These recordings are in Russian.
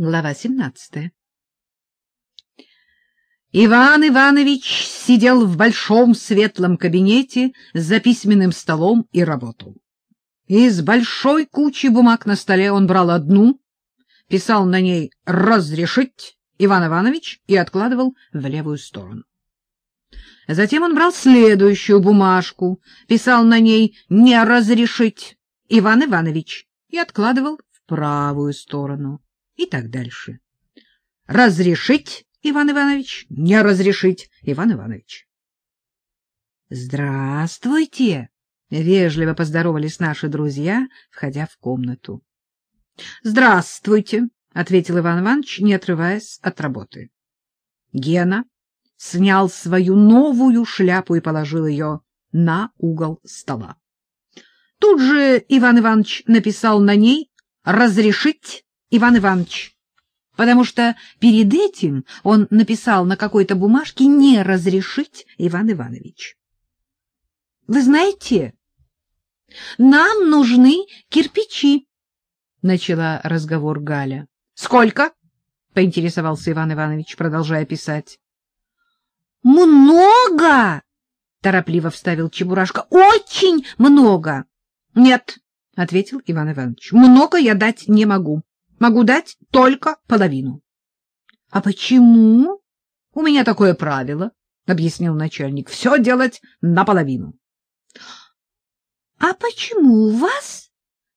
Глава 17 Иван Иванович сидел в большом светлом кабинете за письменным столом и работал. Из большой кучи бумаг на столе он брал одну, писал на ней «Разрешить» Иван Иванович и откладывал в левую сторону. Затем он брал следующую бумажку, писал на ней «Не разрешить» Иван Иванович и откладывал в правую сторону и так дальше. Разрешить, Иван Иванович, не разрешить, Иван Иванович. Здравствуйте, вежливо поздоровались наши друзья, входя в комнату. Здравствуйте, ответил Иван Иванович, не отрываясь от работы. Гена снял свою новую шляпу и положил ее на угол стола. Тут же Иван Иванович написал на ней «Разрешить Иван Иванович, потому что перед этим он написал на какой-то бумажке «не разрешить Иван Иванович». «Вы знаете, нам нужны кирпичи», — начала разговор Галя. «Сколько?» — поинтересовался Иван Иванович, продолжая писать. «Много!» — торопливо вставил Чебурашка. «Очень много!» «Нет», — ответил Иван Иванович, — «много я дать не могу. Могу дать только половину. — А почему? — У меня такое правило, — объяснил начальник. — Все делать наполовину. — А почему у вас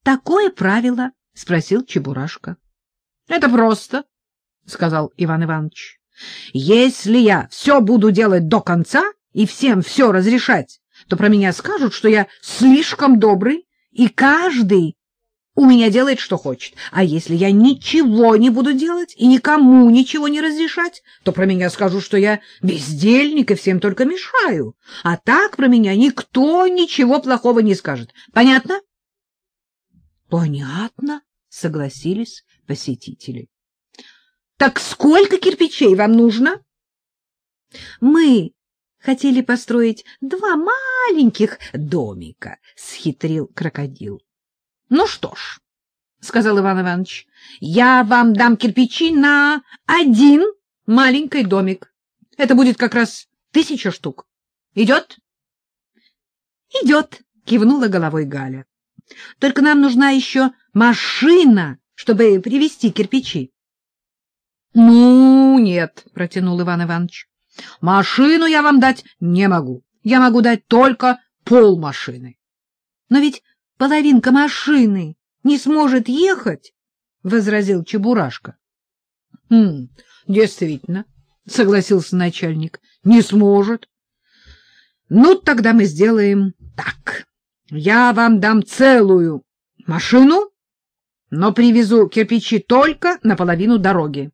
такое правило? — спросил Чебурашка. — Это просто, — сказал Иван Иванович. — Если я все буду делать до конца и всем все разрешать, то про меня скажут, что я слишком добрый, и каждый у меня делает, что хочет. А если я ничего не буду делать и никому ничего не разрешать, то про меня скажут, что я бездельник и всем только мешаю. А так про меня никто ничего плохого не скажет. Понятно? Понятно, согласились посетители. Так сколько кирпичей вам нужно? Мы хотели построить два маленьких домика, схитрил крокодил. Ну что ж, — сказал Иван Иванович, — я вам дам кирпичи на один маленький домик. Это будет как раз тысяча штук. Идет? — Идет, — кивнула головой Галя. — Только нам нужна еще машина, чтобы привезти кирпичи. — Ну, нет, — протянул Иван Иванович. — Машину я вам дать не могу. Я могу дать только полмашины. — Но ведь половинка машины не сможет ехать, — возразил Чебурашка. — Хм, действительно, — согласился начальник, — не сможет. — Ну, тогда мы сделаем так. Я вам дам целую машину, но привезу кирпичи только на половину дороги.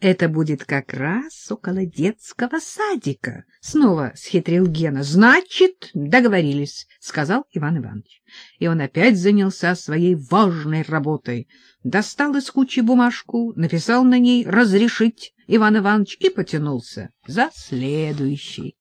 Это будет как раз около детского садика. Снова схитрил Гена. Значит, договорились, сказал Иван Иванович. И он опять занялся своей важной работой. Достал из кучи бумажку, написал на ней «разрешить» Иван Иванович и потянулся за следующий.